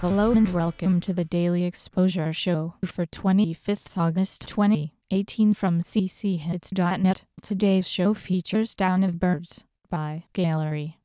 Hello and welcome to the Daily Exposure Show for 25th August 2018 from cchits.net. Today's show features Down of Birds by Gallery.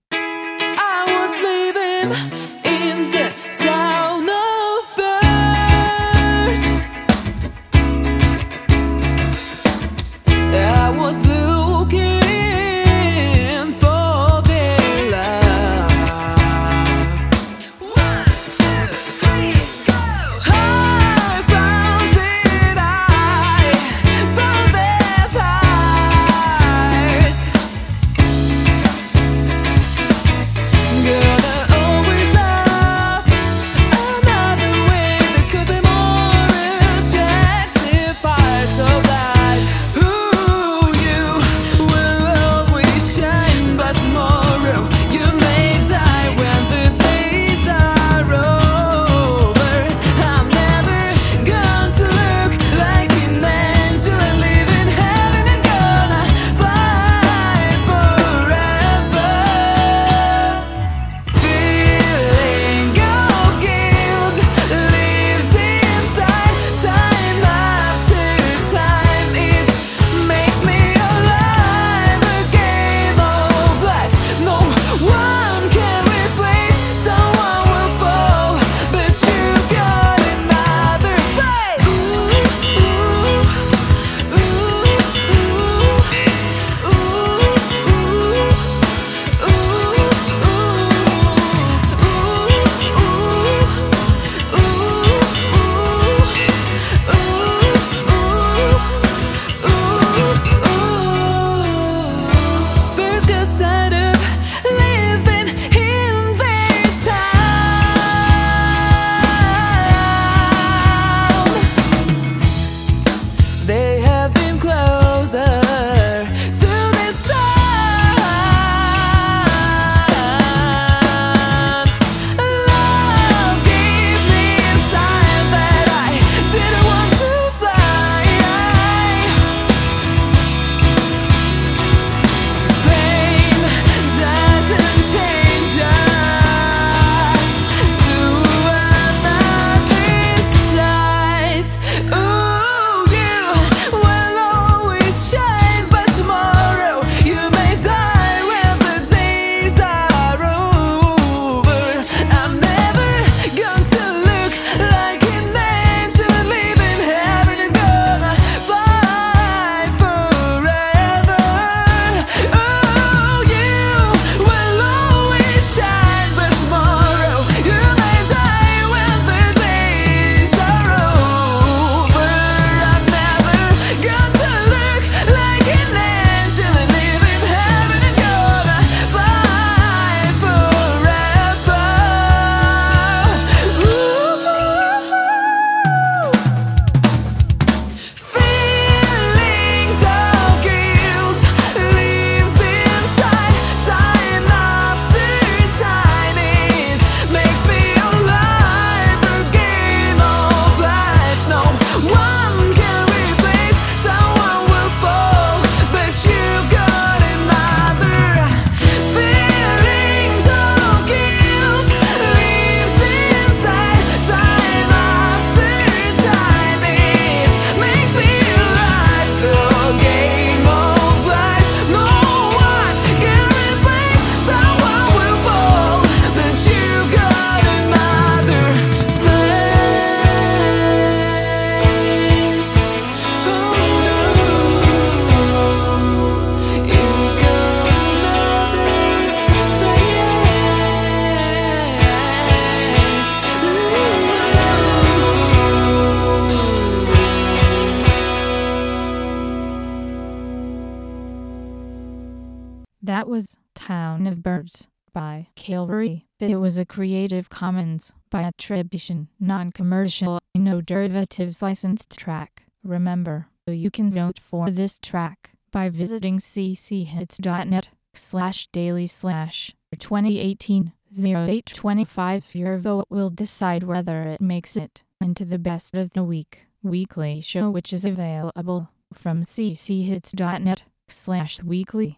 That was Town of Birds by Calvary. It was a Creative Commons by attribution, non-commercial, no derivatives licensed track. Remember, you can vote for this track by visiting cchits.net slash daily slash 2018 0825. Your vote will decide whether it makes it into the best of the week. Weekly show which is available from cchits.net slash weekly.